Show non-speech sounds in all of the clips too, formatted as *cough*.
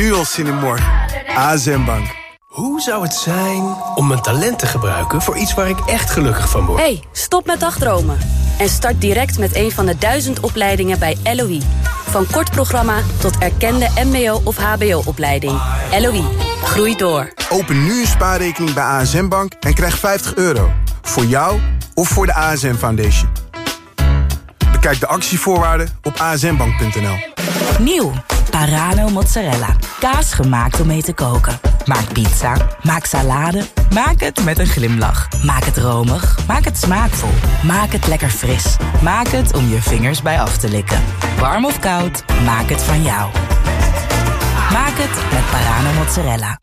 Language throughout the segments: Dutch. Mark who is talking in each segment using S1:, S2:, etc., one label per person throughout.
S1: nu al zin in morgen. ASM Bank.
S2: Hoe zou het zijn om mijn talent te gebruiken voor iets waar ik echt gelukkig van word?
S3: hey, stop met dagdromen. En start direct met een van de duizend opleidingen bij LOE. Van kort programma tot erkende mbo- of hbo-opleiding. LOE, groei door.
S1: Open nu een spaarrekening bij ASM Bank en krijg 50 euro. Voor jou of voor de ASM Foundation. Bekijk de actievoorwaarden op asmbank.nl.
S4: Nieuw, Parano mozzarella. Kaas gemaakt om mee te koken. Maak pizza, maak salade, maak het met een glimlach. Maak het romig, maak het smaakvol. Maak het lekker fris. Maak het om je vingers bij af te likken. Warm of koud, maak het van jou. Maak het met Parano mozzarella.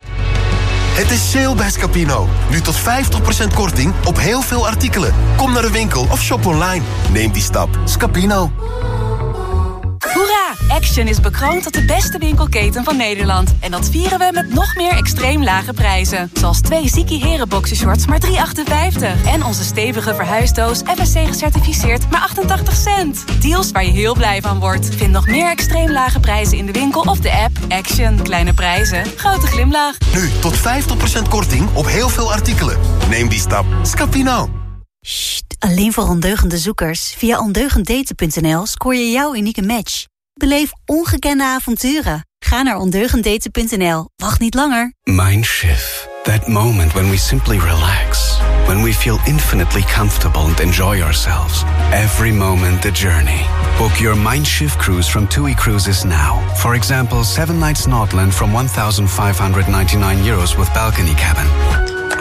S5: Het is sale bij Scapino. Nu tot 50% korting op heel veel artikelen. Kom naar de winkel of shop online. Neem die stap. Scapino.
S6: Hoera! Action is bekroond tot de beste winkelketen van Nederland. En dat vieren we met nog meer extreem lage prijzen. Zoals twee Ziki Heren boxershorts maar 3,58. En onze stevige verhuisdoos FSC gecertificeerd maar 88 cent. Deals waar je heel blij van wordt. Vind nog meer extreem lage prijzen in de winkel of de app. Action. Kleine prijzen. Grote glimlach.
S5: Nu tot 50% korting op heel veel artikelen. Neem die stap. Scapino.
S7: Sst, alleen voor ondeugende zoekers. Via ondeugenddaten.nl scoor je jouw unieke match. Beleef ongekende avonturen. Ga naar ondeugenddaten.nl. Wacht niet langer.
S8: Mindshift. That moment when we simply relax. When we feel infinitely comfortable and enjoy ourselves. Every moment the journey. Book your Mindshift cruise from TUI Cruises now. For example, 7 nights Nordland from 1,599 euros with balcony cabin.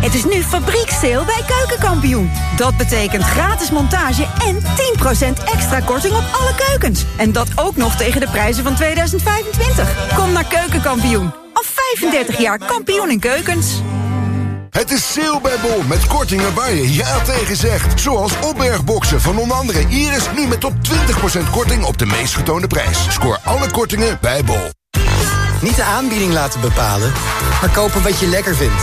S9: Het is nu fabrieksteel bij Keukenkampioen. Dat betekent gratis montage en 10% extra korting op alle keukens. En dat ook nog tegen de prijzen van 2025. Kom naar Keukenkampioen. Al 35 jaar kampioen in keukens.
S10: Het is sale bij Bol met kortingen waar je ja tegen zegt. Zoals opbergboxen van onder andere Iris nu met tot 20% korting op de meest getoonde prijs. Scoor alle kortingen bij Bol.
S11: Niet de aanbieding laten bepalen, maar kopen wat je lekker vindt.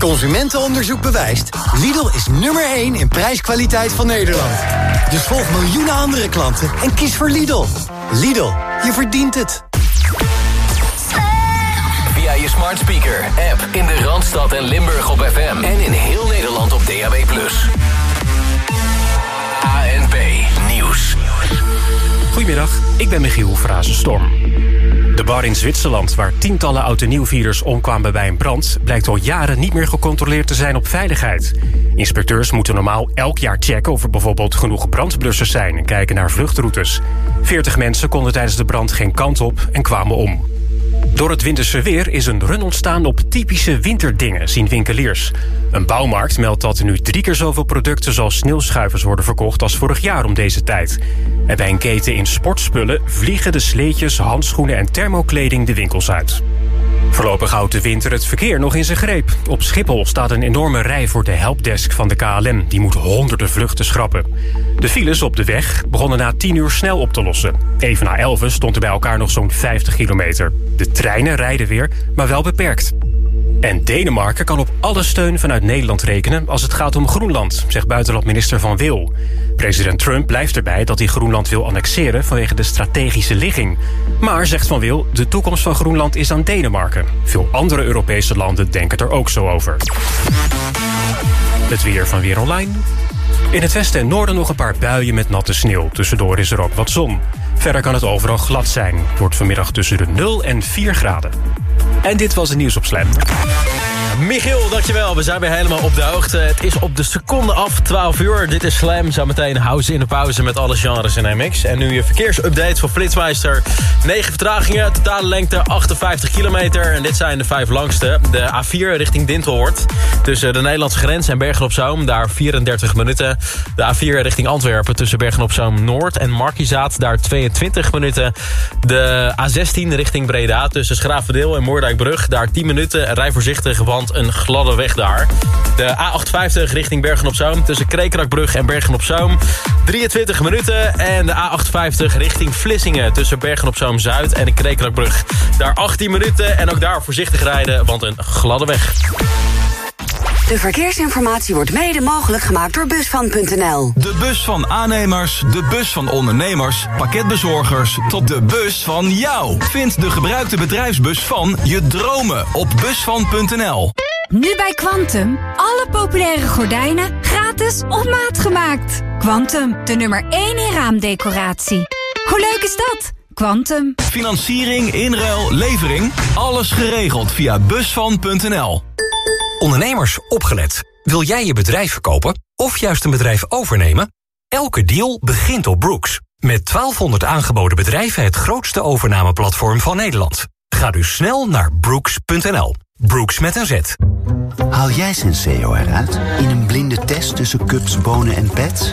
S11: Consumentenonderzoek bewijst. Lidl is nummer 1 in prijskwaliteit van Nederland. Dus volg miljoenen andere klanten en kies voor Lidl. Lidl, je verdient het.
S12: Via je smart speaker, app in de Randstad en Limburg op FM. En in heel Nederland op DAB+. ANP Nieuws.
S13: Goedemiddag, ik ben Michiel Frazenstorm. De bar in Zwitserland, waar tientallen oud- omkwamen bij een brand... blijkt al jaren niet meer gecontroleerd te zijn op veiligheid. Inspecteurs moeten normaal elk jaar checken of er bijvoorbeeld genoeg brandblussers zijn... en kijken naar vluchtroutes. 40 mensen konden tijdens de brand geen kant op en kwamen om. Door het winterse weer is een run ontstaan op typische winterdingen, zien winkeliers. Een bouwmarkt meldt dat er nu drie keer zoveel producten zoals sneeuwschuivers worden verkocht als vorig jaar om deze tijd. En bij een keten in sportspullen vliegen de sleetjes, handschoenen en thermokleding de winkels uit. Voorlopig houdt de winter het verkeer nog in zijn greep. Op Schiphol staat een enorme rij voor de helpdesk van de KLM. Die moet honderden vluchten schrappen. De files op de weg begonnen na 10 uur snel op te lossen. Even na 11 stond er bij elkaar nog zo'n 50 kilometer. De treinen rijden weer, maar wel beperkt. En Denemarken kan op alle steun vanuit Nederland rekenen als het gaat om Groenland, zegt buitenlandminister Van Wil. President Trump blijft erbij dat hij Groenland wil annexeren vanwege de strategische ligging. Maar, zegt Van Wil, de toekomst van Groenland is aan Denemarken. Veel andere Europese landen denken er ook zo over. Het weer van Weer Online. In het westen en noorden nog een paar buien met natte sneeuw. Tussendoor is er ook wat zon. Verder kan het overal glad zijn. Het wordt vanmiddag tussen de 0 en 4 graden. En dit was het nieuws op Slam.
S14: Michiel, dankjewel. We zijn weer helemaal op de hoogte. Het is op de seconde af, 12 uur. Dit is Slam. Zometeen houden in de pauze met alle genres in MX. En nu je verkeersupdate van Flitsmeister. 9 vertragingen, totale lengte 58 kilometer. En dit zijn de vijf langste. De A4 richting Dintelhoort. Tussen de Nederlandse grens en Bergen-op-Zoom. Daar 34 minuten. De A4 richting Antwerpen tussen Bergen-op-Zoom Noord en Markizaat. Daar 22 minuten. De A16 richting Breda tussen Schravendeel en Moordijkbrug. Daar 10 minuten. Rij voorzichtig, want een gladde weg daar. De A58 richting Bergen-op-Zoom tussen Krekerakbrug en Bergen-op-Zoom. 23 minuten. En de A58 richting Vlissingen tussen Bergen-op-Zoom Zuid en de Krekerakbrug. Daar 18 minuten en ook daar voorzichtig rijden, want een gladde weg.
S15: De verkeersinformatie wordt mede mogelijk gemaakt door Busvan.nl.
S16: De bus van aannemers, de bus van ondernemers, pakketbezorgers... tot de bus van jou. Vind de gebruikte bedrijfsbus van je dromen op Busvan.nl.
S17: Nu bij Quantum. Alle populaire gordijnen gratis op maat gemaakt. Quantum, de nummer 1 in raamdecoratie. Hoe leuk is dat? Quantum.
S16: Financiering, inruil, levering. Alles geregeld via Busvan.nl.
S18: Ondernemers, opgelet. Wil jij je bedrijf verkopen of juist een bedrijf overnemen? Elke deal begint op Brooks. Met 1200 aangeboden bedrijven het grootste overnameplatform van Nederland. Ga dus snel naar brooks.nl. Brooks met een Z.
S8: Haal jij Senseo eruit in een blinde test tussen cups, bonen en pets?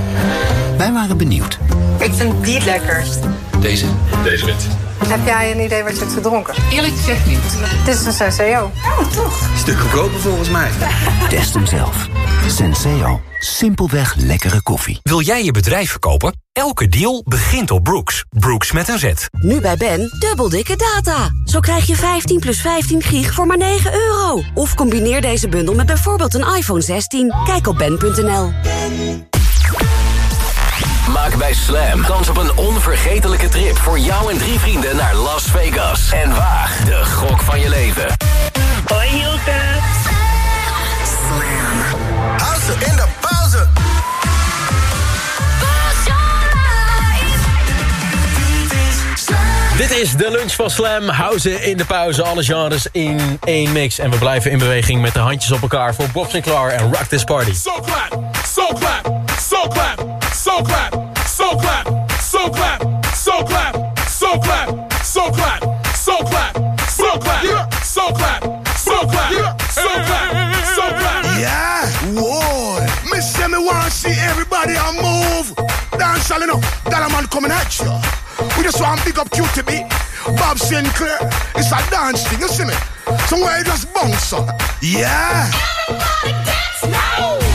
S8: Wij waren benieuwd.
S1: Ik vind die lekkerst.
S8: Deze? Deze wit.
S1: Heb jij een idee wat je hebt gedronken?
S8: Eerlijk gezegd niet.
S1: Dit is een Senseo. Oh, toch?
S8: Stuk goedkoper volgens mij. *laughs* Test hem zelf. Senseo. Simpelweg lekkere koffie.
S18: Wil jij je bedrijf verkopen? Elke deal begint op Brooks. Brooks met een Z.
S15: Nu bij Ben, dubbel dikke data. Zo krijg je 15 plus 15 gig voor maar 9 euro. Of combineer deze bundel met bijvoorbeeld een iPhone 16. Kijk op ben.nl.
S12: Maak bij Slam kans op een onvergetelijke trip voor jou en drie vrienden naar Las Vegas. En waag de gok van je leven.
S19: Hoi Hilke.
S12: Slam.
S20: Hou ze in de pauze.
S14: Dit is de lunch van Slam. Houden in de pauze. Alle genres in één mix. En we blijven in beweging met de handjes op elkaar voor Bob Sinclair en Rock This Party.
S21: So clap, so clap, so clap, so clap, so clap, so clap, so clap, so clap, so clap, so clap, so clap, so clap, so clap, so clap, so clap.
S10: Yeah, whoa. Me say me want see everybody on move. Dance all enough. That a man coming at you. We just want big up QTB. Bob Sinclair. It's a dance thing, you see me? Somewhere you just bounce up. Yeah.
S21: Everybody dance now.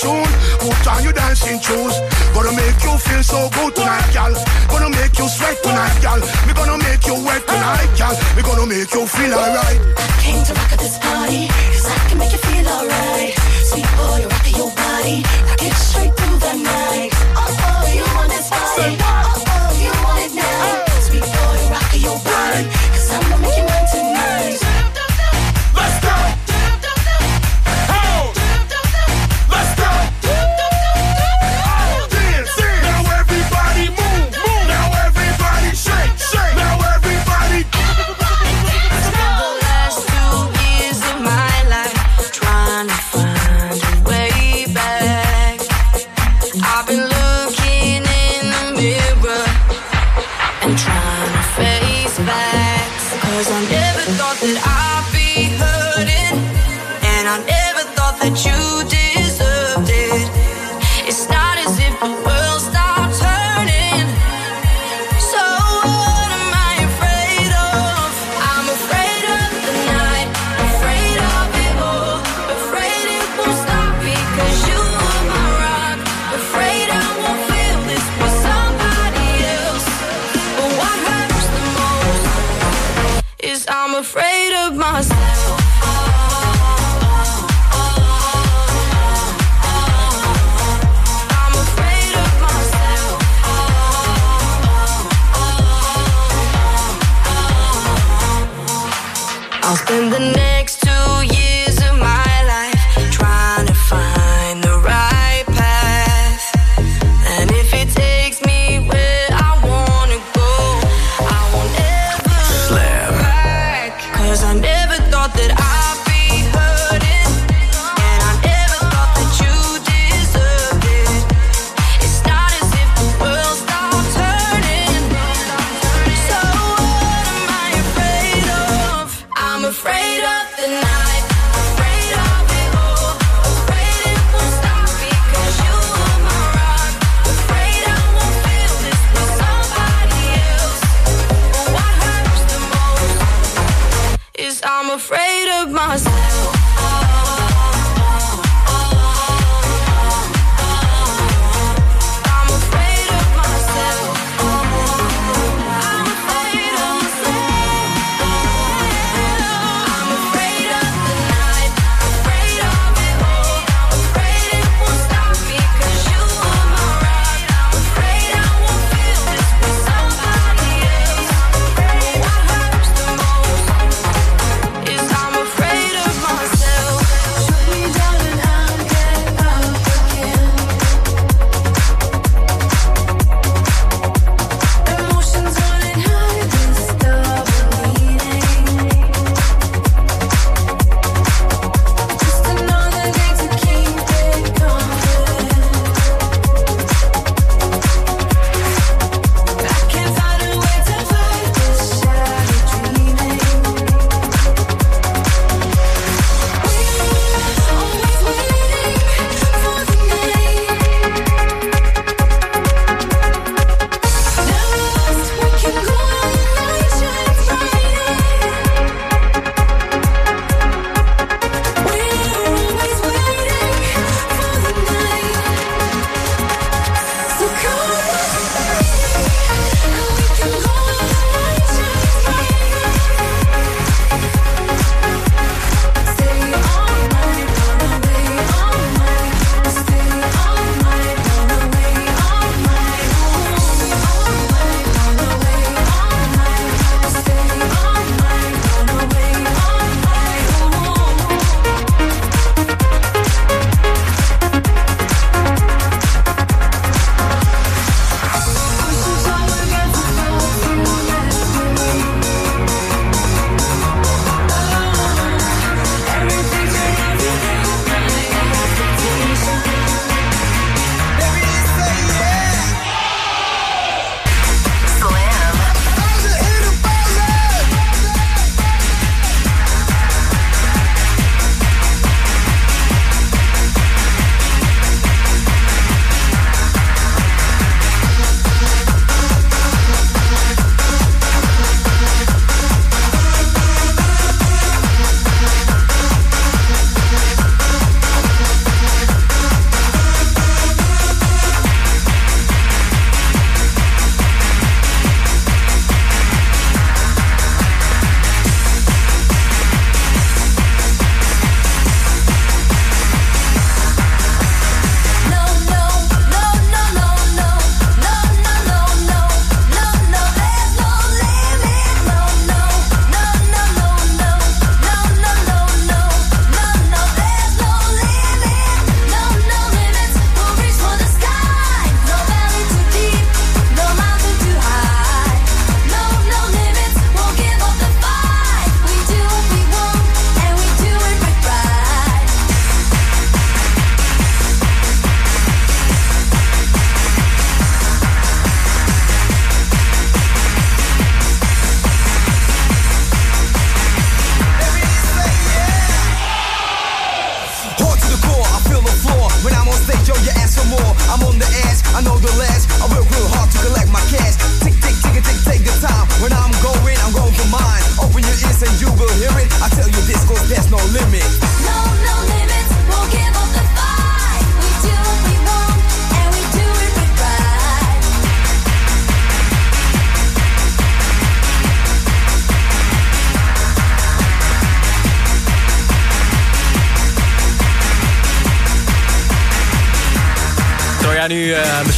S10: Tune. Put on your dancing shoes. Gonna make you feel so good tonight. Gonna make you sweat tonight. Me gonna make you wet tonight, girl. Me gonna make you feel alright.
S22: Came to rock at this party, cause I can make you feel alright. Sweet boy, rock your body,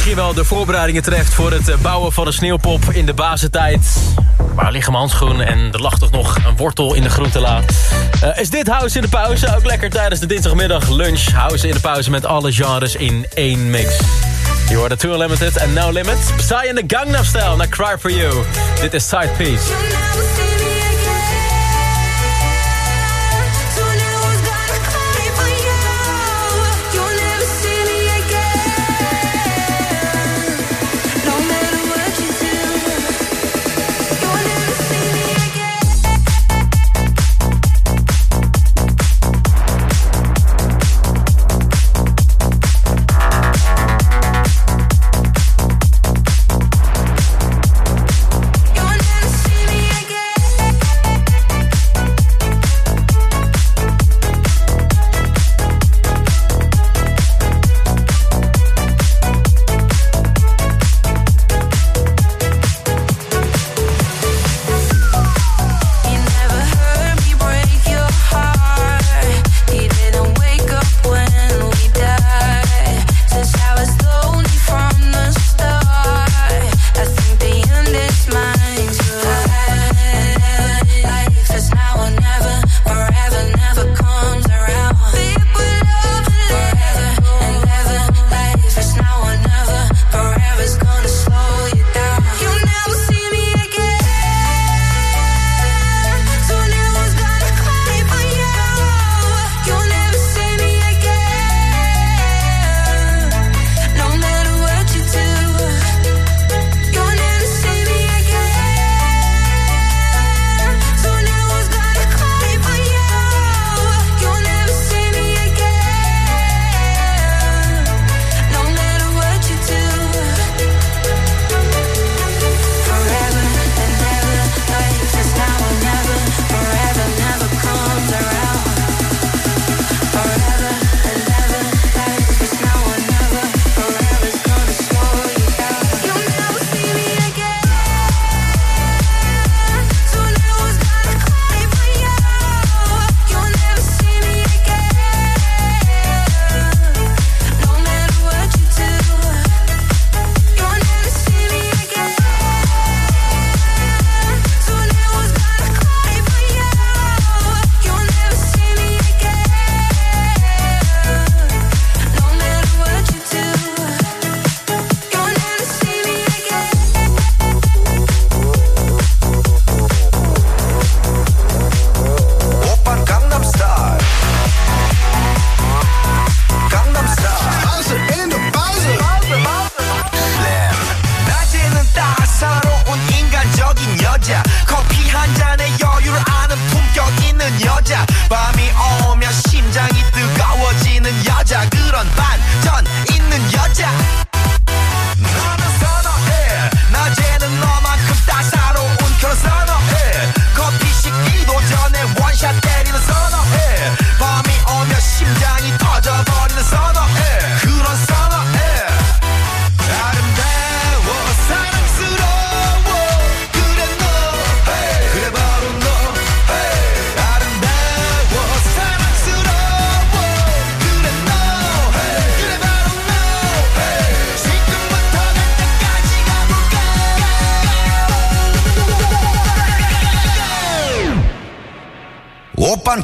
S23: misschien wel de voorbereidingen terecht... voor het eh, bouwen van een sneeuwpop in de bazentijd. Waar liggen mijn handschoenen en er lacht toch nog een wortel in de groentela. Eh, is dit House in de Pauze? Ook lekker tijdens de dinsdagmiddag lunch. House in de Pauze met alle genres in één mix. You are the Tour Limited and now Limited. Psy in de Gangnam Style naar Cry For You. Dit is Side Piece.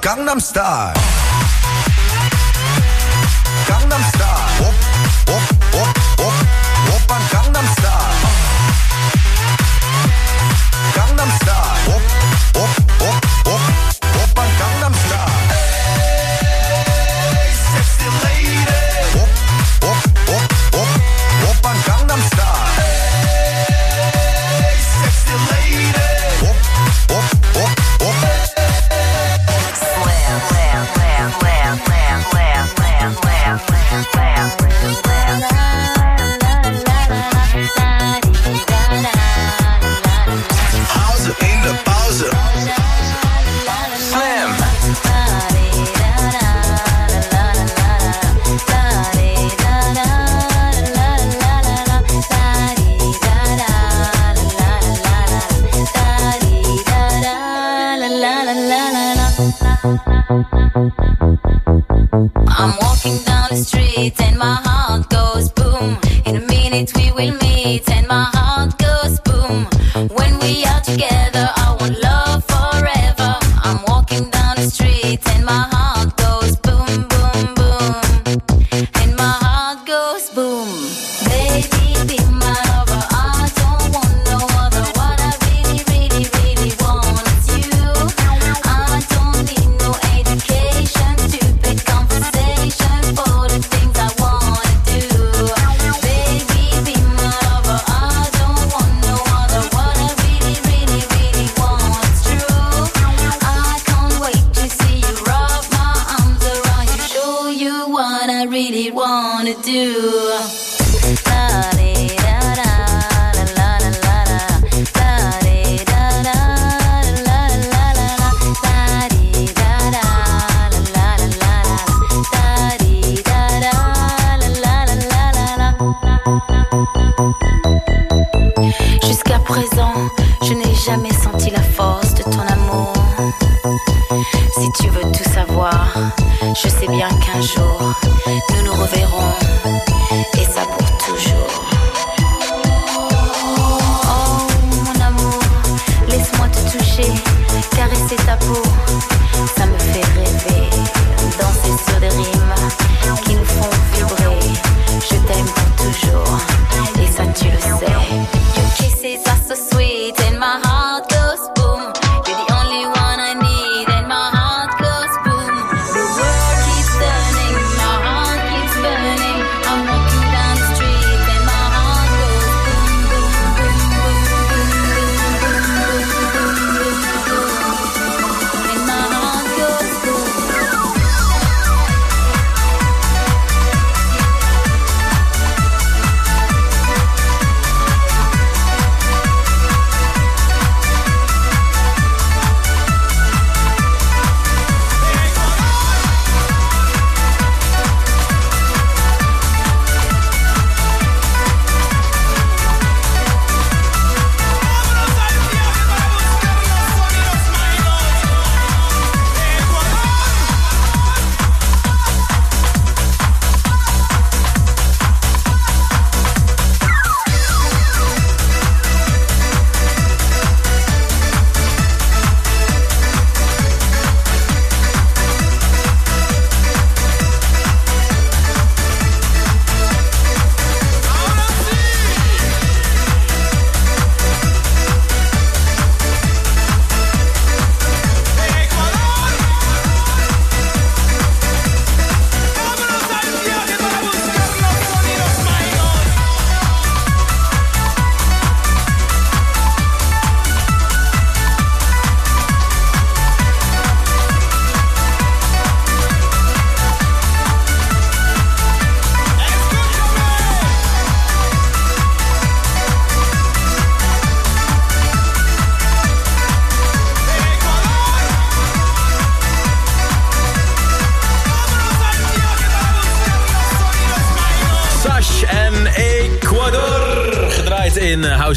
S20: Gangnam Style.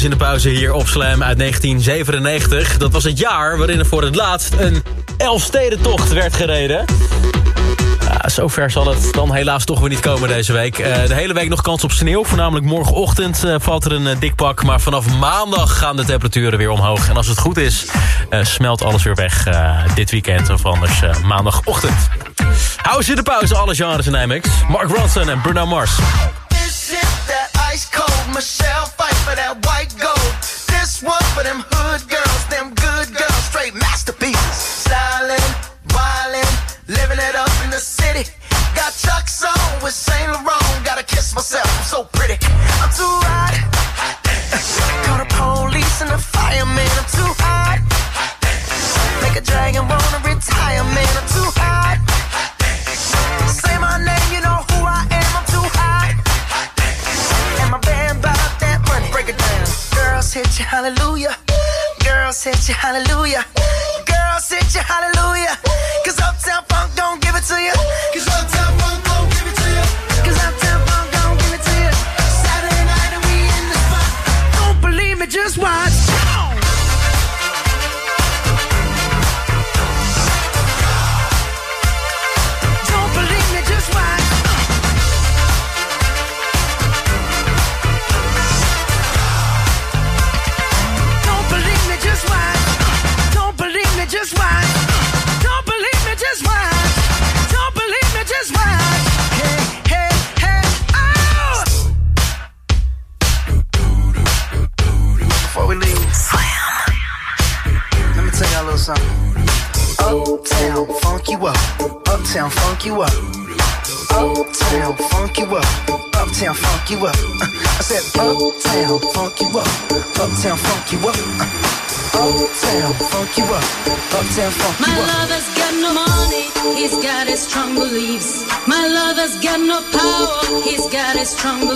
S20: In de pauze
S24: hier op Slam uit 1997. Dat was het jaar waarin er voor het laatst een Elfstedentocht werd gereden. Zover zal het dan helaas toch weer niet komen deze week. Eh, de hele week nog kans op sneeuw. Voornamelijk morgenochtend eh, valt er een eh, dik pak. Maar vanaf maandag gaan de temperaturen weer omhoog. En als het goed is, smelt alles weer weg dit weekend. Of anders maandagochtend. House in de pauze, alle genres en IMAX. Mark Ronson en Bruno Mars.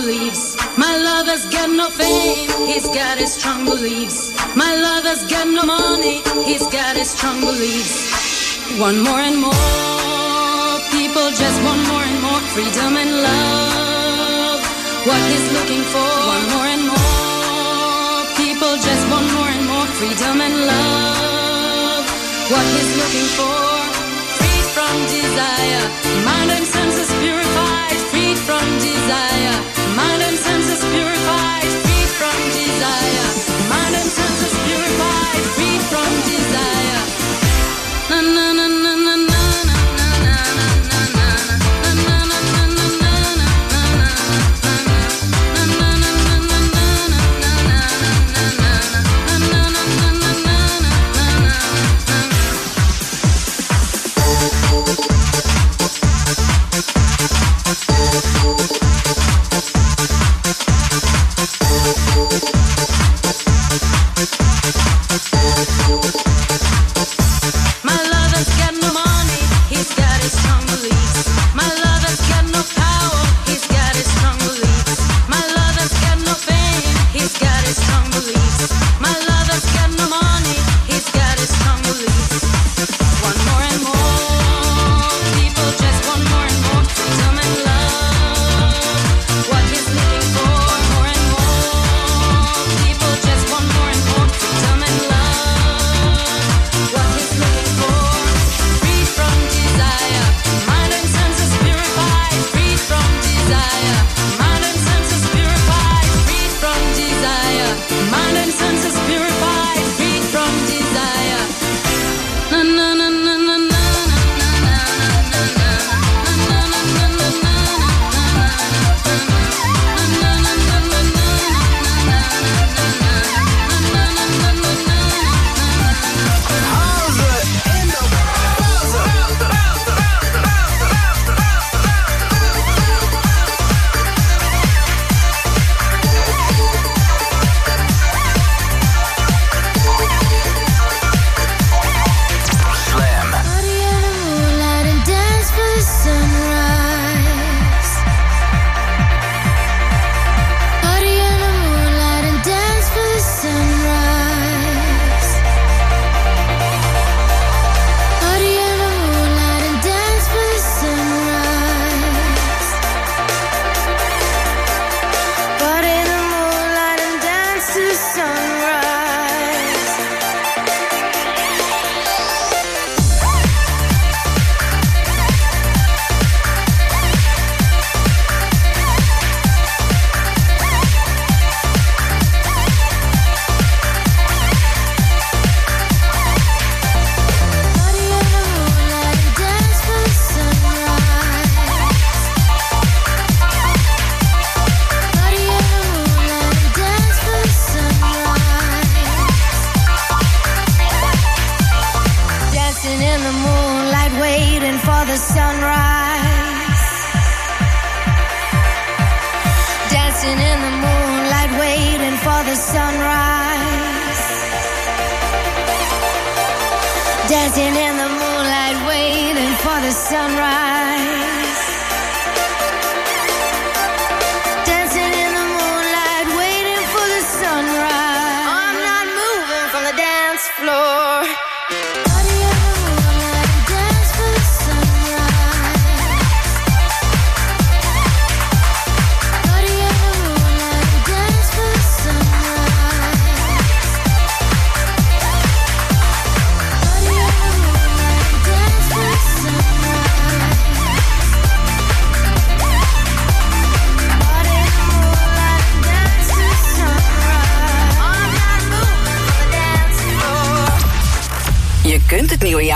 S22: beliefs. My lover's got no fame, he's got his strong beliefs. My lover's got no money, he's got his strong beliefs. One more and more people just want more and more freedom and love. What he's looking for. One more and more people just want more and more freedom and love. What he's looking for. Freed from desire, mind and senses purified. Freed from desire na na na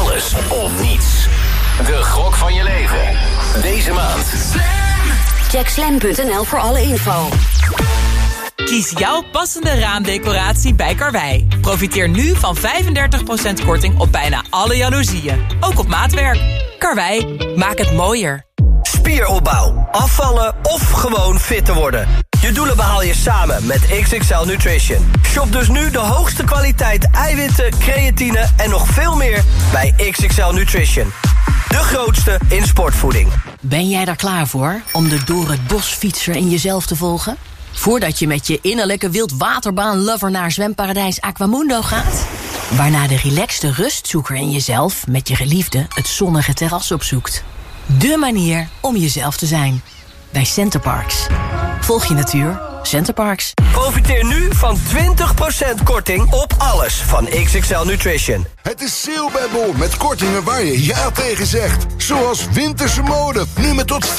S12: Alles of niets. De gok van je leven. Deze maand.
S15: Check slam.nl voor alle info.
S25: Kies jouw passende raamdecoratie bij Karwei. Profiteer nu van 35% korting op bijna alle jaloezieën. Ook op maatwerk. Karwei, maak het mooier.
S26: Spieropbouw, afvallen of gewoon fit te worden. Je doelen behaal je samen met XXL Nutrition. Shop dus nu de hoogste kwaliteit eiwitten, creatine en nog veel meer bij XXL Nutrition. De grootste in sportvoeding.
S27: Ben jij daar klaar voor om de door het bos fietser in jezelf te volgen? Voordat je met je innerlijke wildwaterbaan-lover naar zwemparadijs Aquamundo gaat? Waarna de relaxte rustzoeker in jezelf met je geliefde het zonnige terras opzoekt. De manier om jezelf te zijn. Bij Centerparks. Volg je natuur, Centerparks.
S26: Profiteer nu van 20% korting op alles van XXL Nutrition.
S10: Het is sale bij Bol met kortingen waar je ja tegen zegt. Zoals winterse mode. Nu met tot 50%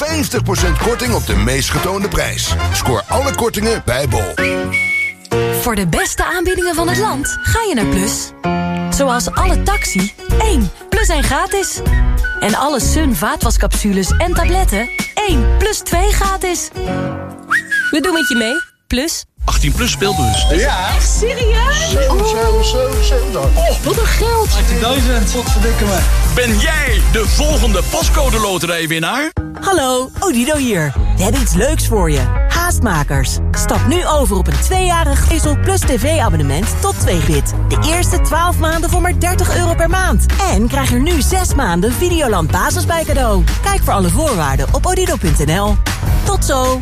S10: korting op de meest getoonde prijs. Scoor alle kortingen bij Bol.
S28: Voor de beste aanbiedingen van het land ga je naar Plus. Zoals alle taxi, 1 plus 1 gratis. En alle Sun vaatwascapsules en tabletten, 1 plus 2 gratis. We doen het je mee, Plus.
S29: 18 plus speelbus.
S28: Ja. Echt serieus?
S29: Oh,
S28: wat een geld.
S29: 18.000. Wat verdikken me. Ben jij de volgende pascode loterijwinnaar?
S30: Hallo, Odido hier. We hebben iets leuks voor je. Haastmakers. Stap nu over op een tweejarig Ezel Plus TV-abonnement tot 2 bit. De eerste 12 maanden voor maar 30 euro per maand. En krijg er nu 6 maanden Videoland Basis bij cadeau. Kijk voor alle voorwaarden op odido.nl. Tot zo.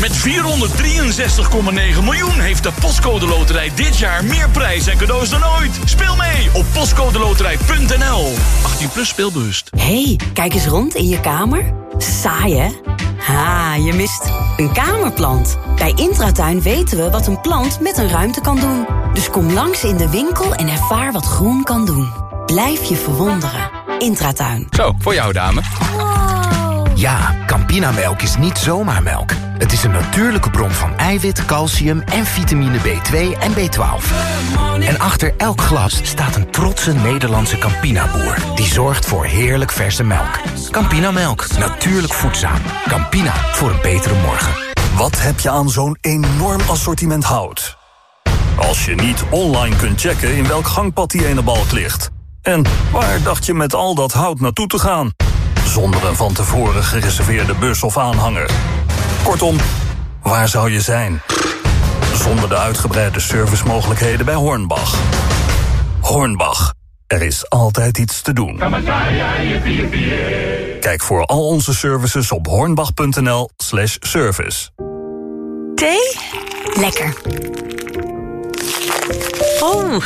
S29: Met 463,9 miljoen heeft de Postcode Loterij dit jaar meer prijs en cadeaus dan ooit. Speel mee op postcodeloterij.nl. 18 plus speelbewust.
S15: hey, kijk eens rond in je kamer. Saai, hè? Ha, je mist een kamerplant. Bij Intratuin weten we wat een plant met een ruimte kan doen. Dus kom langs in de winkel en ervaar wat groen kan doen. Blijf je verwonderen. Intratuin.
S31: Zo, voor jou dame.
S32: Ja, Campinamelk is niet zomaar melk. Het is een natuurlijke bron van eiwit, calcium en vitamine B2 en B12. En achter elk glas staat een trotse Nederlandse Campina-boer... die zorgt voor heerlijk verse melk. Campinamelk, natuurlijk voedzaam. Campina, voor een betere morgen.
S33: Wat heb je aan zo'n enorm assortiment hout? Als je niet online kunt checken in welk gangpad die ene balk ligt. En waar dacht je met al dat hout naartoe te gaan? Zonder een van tevoren gereserveerde bus of aanhanger. Kortom, waar zou je zijn? Zonder de uitgebreide servicemogelijkheden bij Hornbach. Hornbach, er is altijd iets te doen. Kijk voor al onze services op hornbach.nl slash service.
S34: Thee? Lekker. Oh,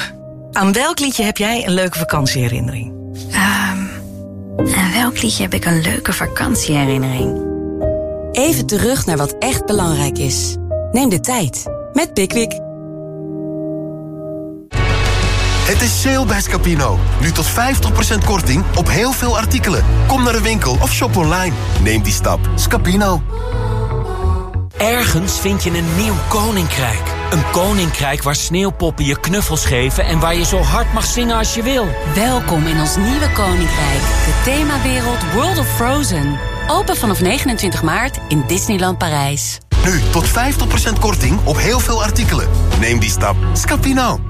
S34: aan welk liedje heb jij een leuke vakantieherinnering?
S35: Ehm, aan welk liedje heb ik een leuke vakantieherinnering?
S36: Even terug naar wat echt belangrijk is. Neem de tijd met Pickwick.
S5: Het is sale bij Scapino. Nu tot 50% korting op heel veel artikelen. Kom naar de winkel of shop online. Neem die stap. Scapino.
S37: Ergens vind je een nieuw koninkrijk. Een koninkrijk waar sneeuwpoppen je knuffels geven... en waar je zo hard mag zingen als je wil.
S36: Welkom in ons nieuwe koninkrijk. De themawereld World of Frozen. Open vanaf 29 maart in Disneyland Parijs.
S5: Nu tot 50% korting op heel veel artikelen. Neem die stap. Scapino.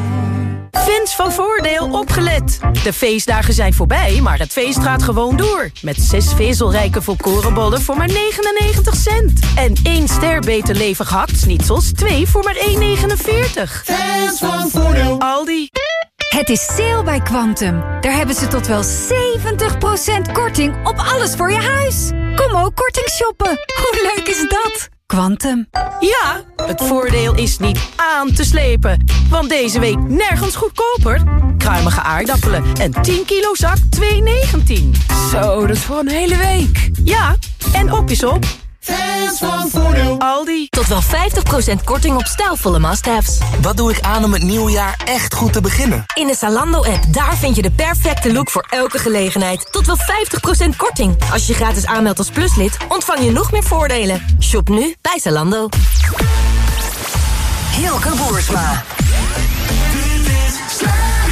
S38: Fans van Voordeel opgelet. De feestdagen zijn voorbij, maar het feest gaat gewoon door. Met zes vezelrijke volkorenbollen voor maar 99 cent. En één ster beter levig hakt-snitsels, twee voor maar 1,49.
S17: Fans van Voordeel.
S38: Aldi.
S17: Het is sale bij Quantum. Daar hebben ze tot wel 70% korting op alles voor je huis. Kom ook korting shoppen. Hoe leuk is dat? Quantum.
S38: Ja, het voordeel is niet aan te slepen. Want deze week nergens goedkoper. Kruimige aardappelen en 10 kilo zak 2,19.
S30: Zo, dat is voor een hele week.
S38: Ja, en op is op.
S39: Fans van Voordeel.
S38: Aldi.
S28: Tot wel 50% korting op stijlvolle must-haves.
S37: Wat doe ik aan om het nieuwe jaar echt goed te beginnen?
S28: In de Zalando-app, daar vind je de perfecte look voor elke gelegenheid. Tot wel 50% korting. Als je je gratis aanmeldt als pluslid, ontvang je nog meer voordelen. Shop nu bij Zalando.
S36: Hilke Boersma.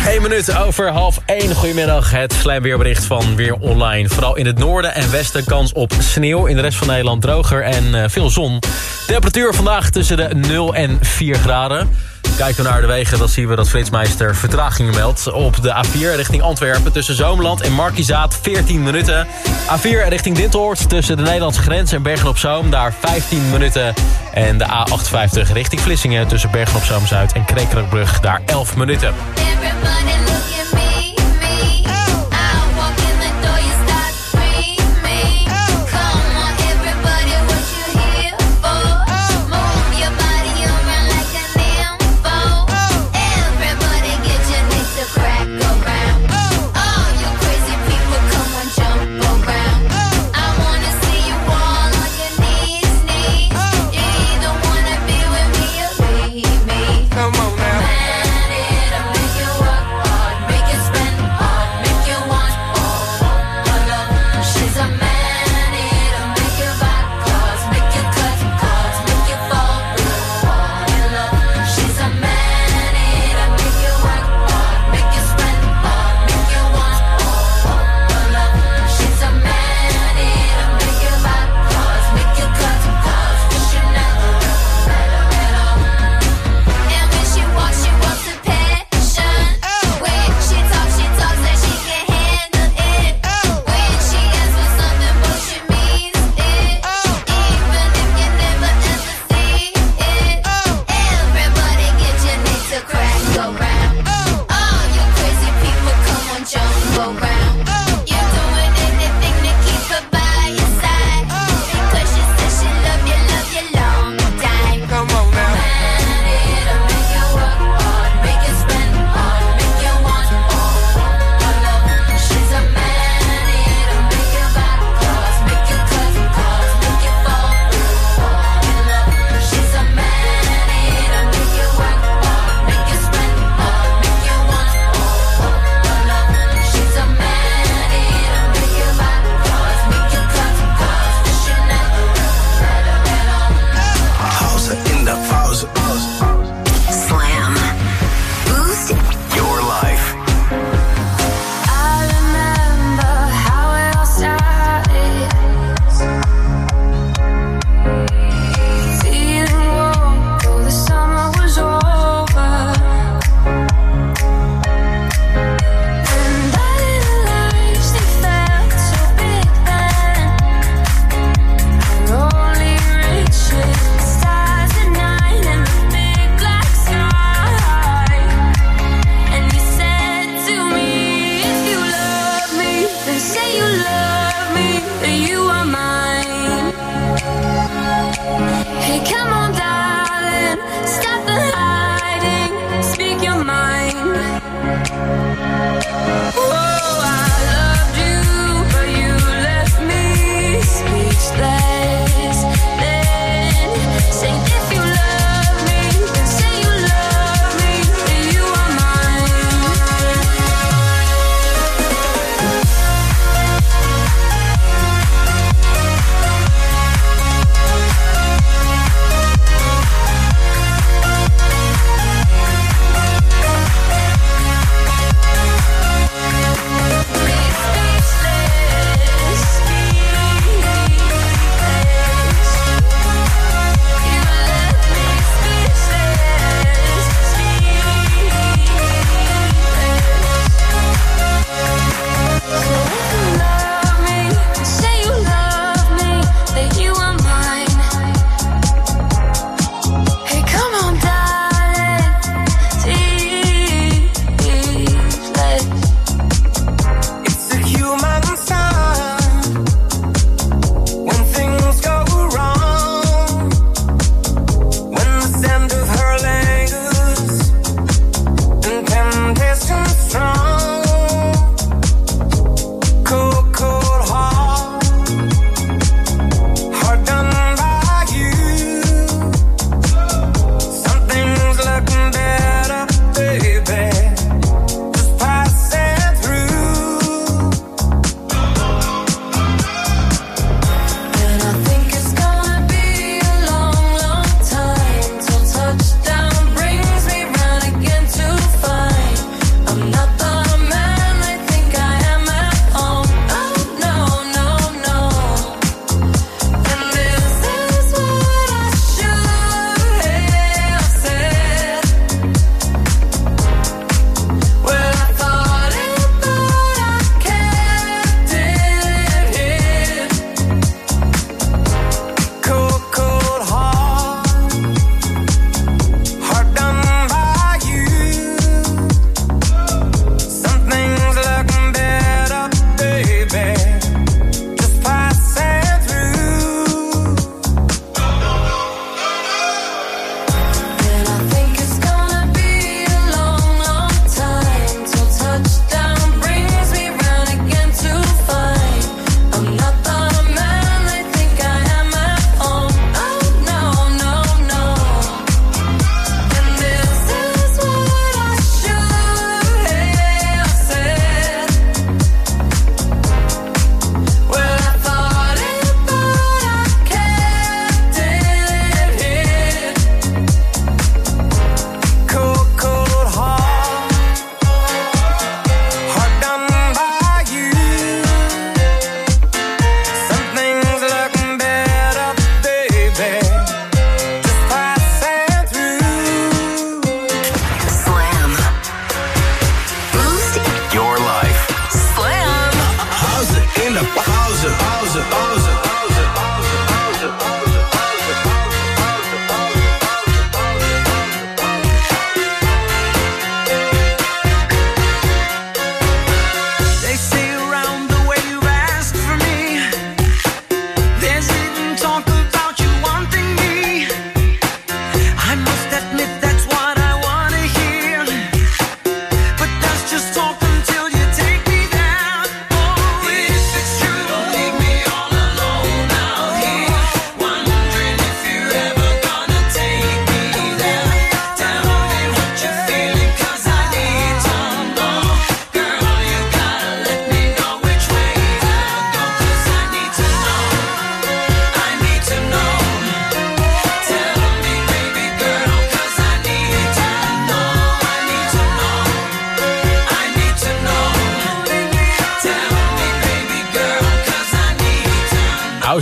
S14: 1 minuut over half 1. Goedemiddag, het slijmweerbericht van Weer Online. Vooral in het noorden en westen kans op sneeuw. In de rest van Nederland droger en uh, veel zon. Temperatuur vandaag tussen de 0 en 4 graden. Kijken we naar de wegen, dan zien we dat Flitsmeister vertragingen meldt. Op de A4 richting Antwerpen tussen Zoomland en Markizaat 14 minuten. A4 richting Dintelhoort tussen de Nederlandse grens en Bergen op Zoom. Daar 15 minuten. En de A58 richting Vlissingen tussen Bergen op Zoom-Zuid en Krekerenbrug. Daar 11 minuten.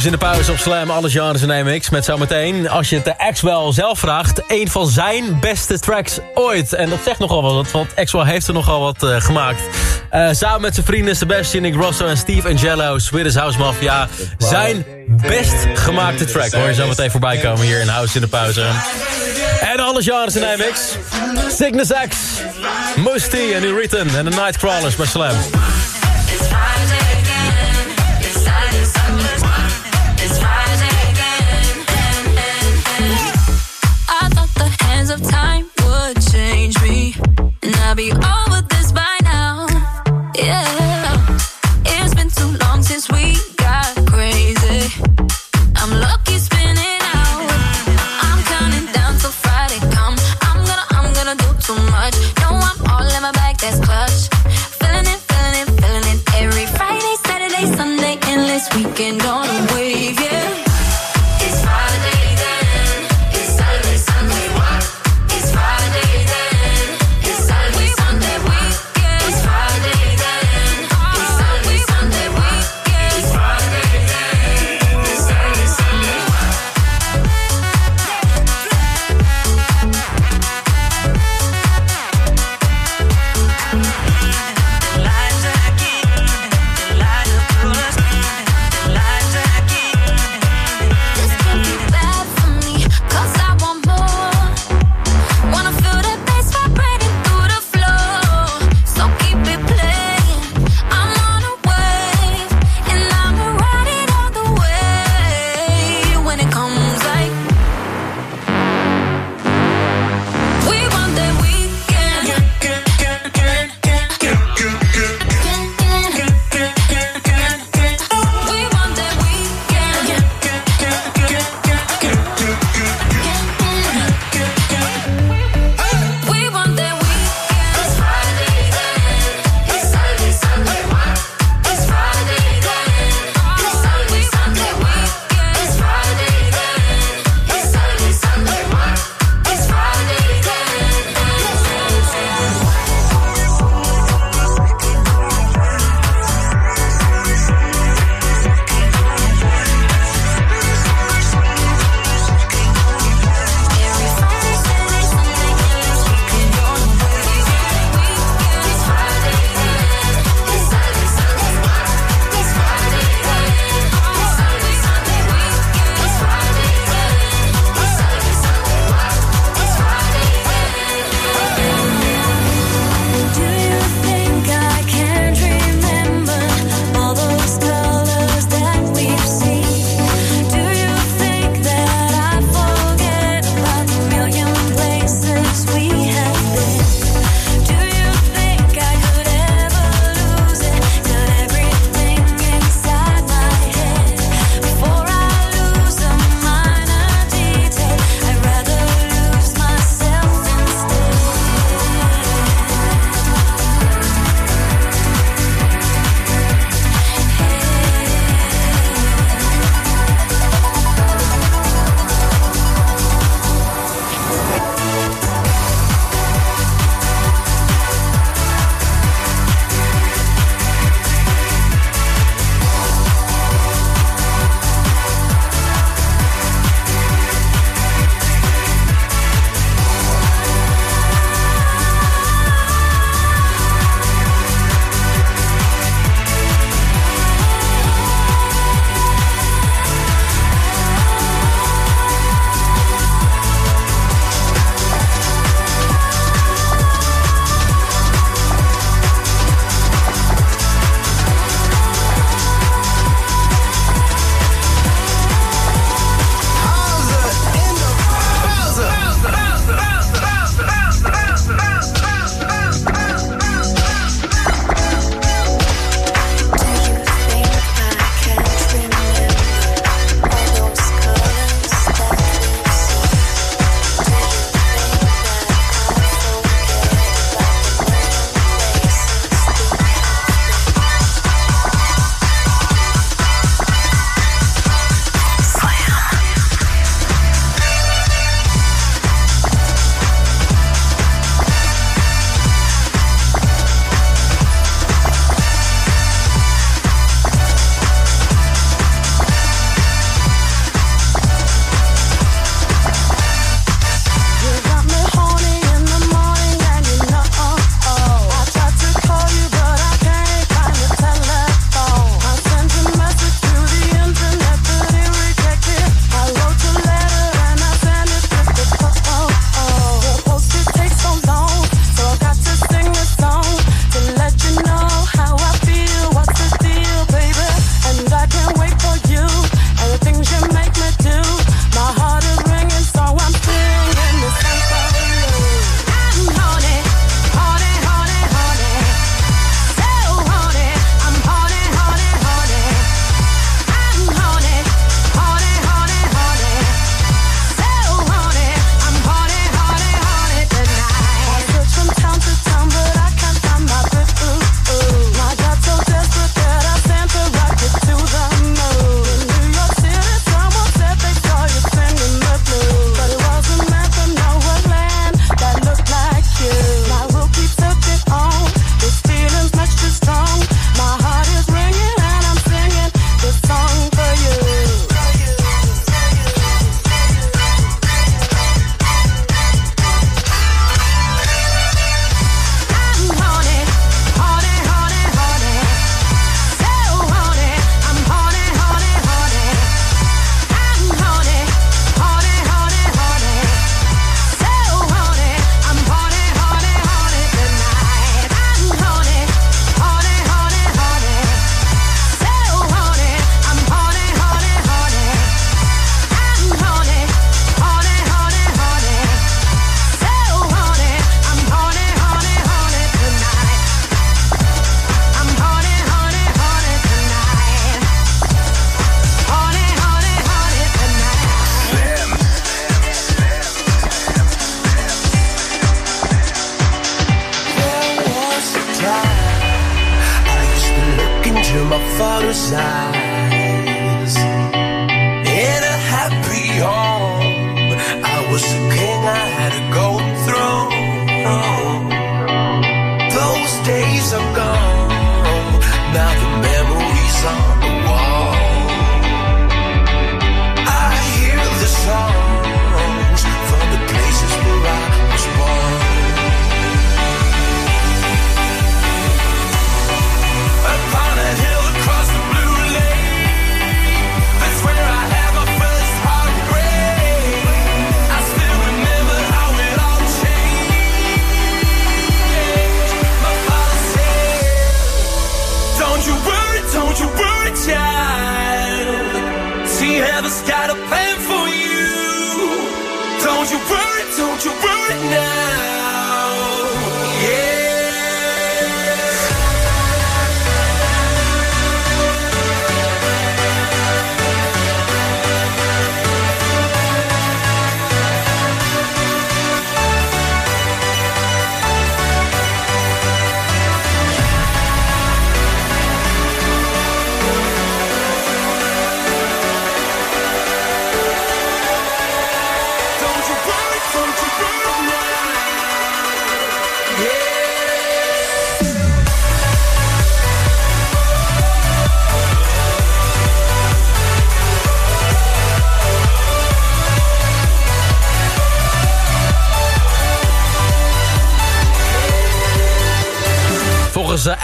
S14: In de pauze op Slam, alles genres en MX. Met zometeen, als je het de Axwell zelf vraagt... een van zijn beste tracks ooit. En dat zegt nogal wat, want Axwell heeft er nogal wat uh, gemaakt. Uh, samen met zijn vrienden Sebastian Ingrosso en Steve Angelo... Swedish House Mafia. Zijn best gemaakte track. Hoor je zo meteen voorbij komen hier in House in de pauze. En alle genres in MX. Cygnus X, Musty en Written en de Nightcrawlers bij Slam.
S20: Be over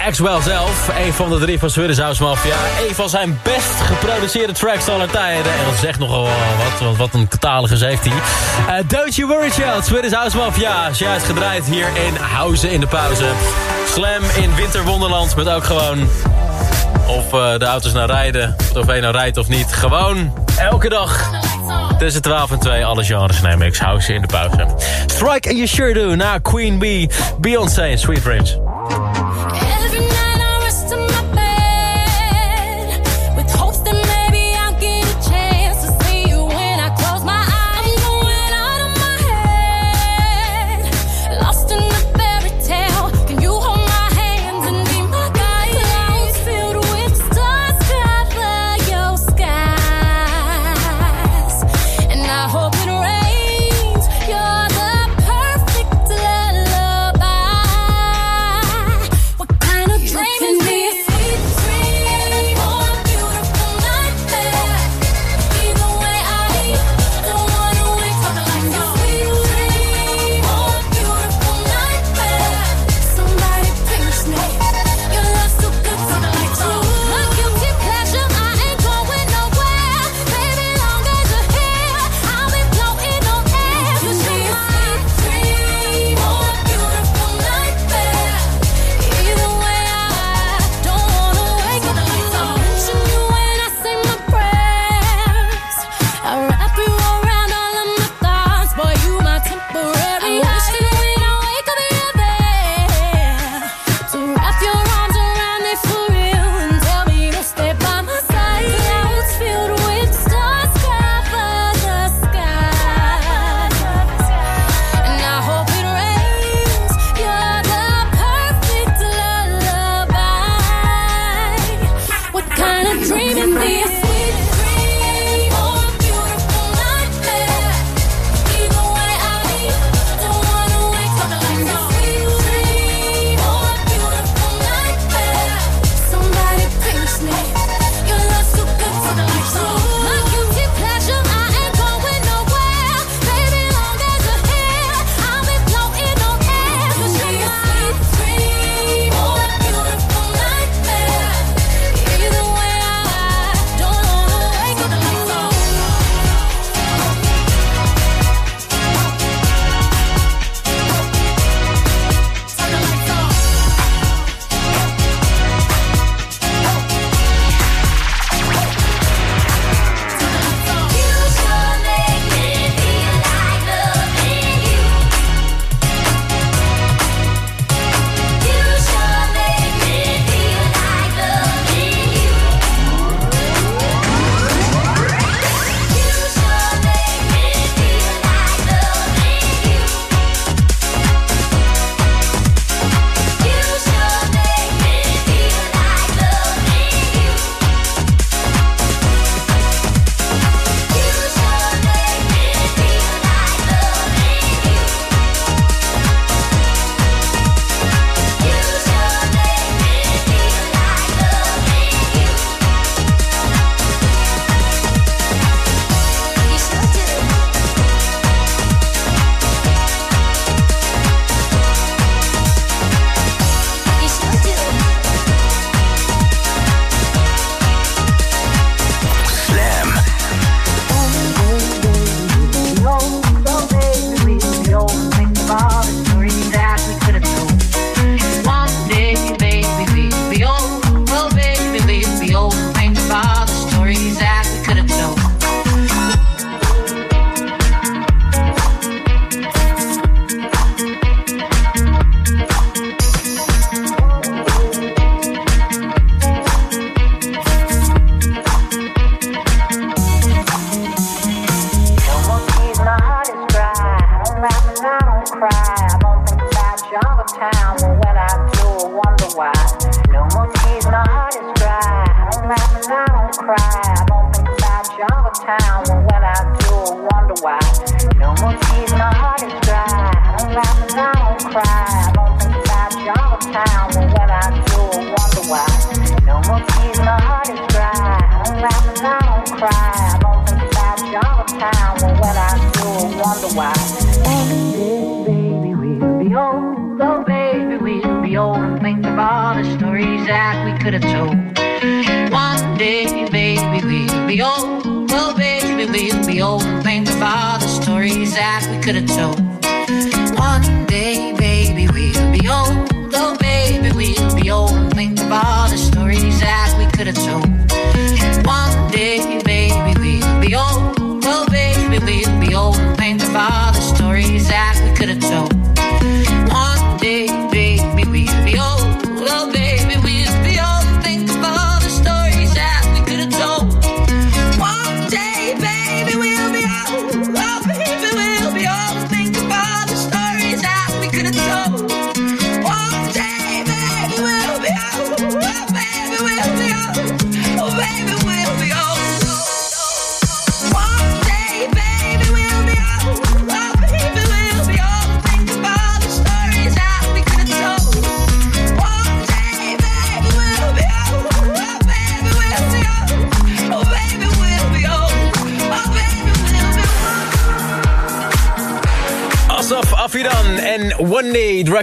S14: Axwell zelf, een van de drie van Swedish House Mafia... een van zijn best geproduceerde tracks aller tijden. En dat zegt nogal wat, want wat een catalogus heeft hij. Eh, Don't You Worry Child, Swedish House Mafia. Is juist gedraaid hier in House in de pauze. Slam in Winterwonderland met ook gewoon... Of eh, de auto's nou rijden, of hij nou rijdt of niet. Gewoon elke dag tussen 12 en 2 alle genres nemen ik House in de pauze. Strike and You Sure Do na Queen Bee, Beyoncé en Sweet Dreams.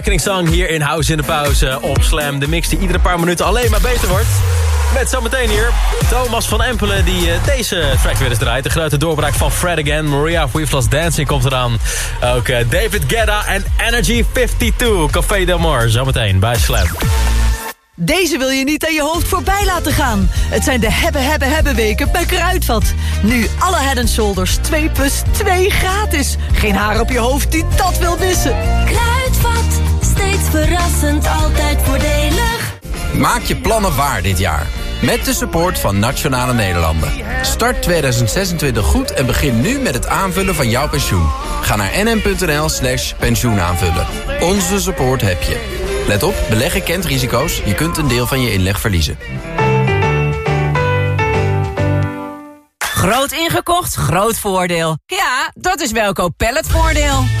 S14: Reckoning song hier in House in de Pauze op Slam. De mix die iedere paar minuten alleen maar beter wordt. Met zometeen hier Thomas van Empelen die eh, deze track weer eens draait. De grote doorbraak van Fred Again. Maria Lost Dancing komt eraan. Ook eh, David Guetta en Energy 52. Café Del Mar, zometeen bij Slam.
S40: Deze wil je niet aan je hoofd voorbij laten gaan. Het zijn de hebben, hebben, hebben weken bij Kruidvat. Nu alle Head Shoulders 2 plus 2 gratis. Geen haar op je hoofd die dat wil missen.
S41: Kruidvat, steeds verrassend, altijd voordelig.
S42: Maak je plannen waar dit jaar. Met de support van Nationale Nederlanden. Start 2026 goed en begin nu met het aanvullen van jouw pensioen. Ga naar nm.nl slash pensioenaanvullen. Onze support heb je. Let op, beleggen kent risico's. Je kunt een deel van je inleg verliezen.
S43: Groot ingekocht, groot voordeel. Ja, dat is Welkoop Palletvoordeel.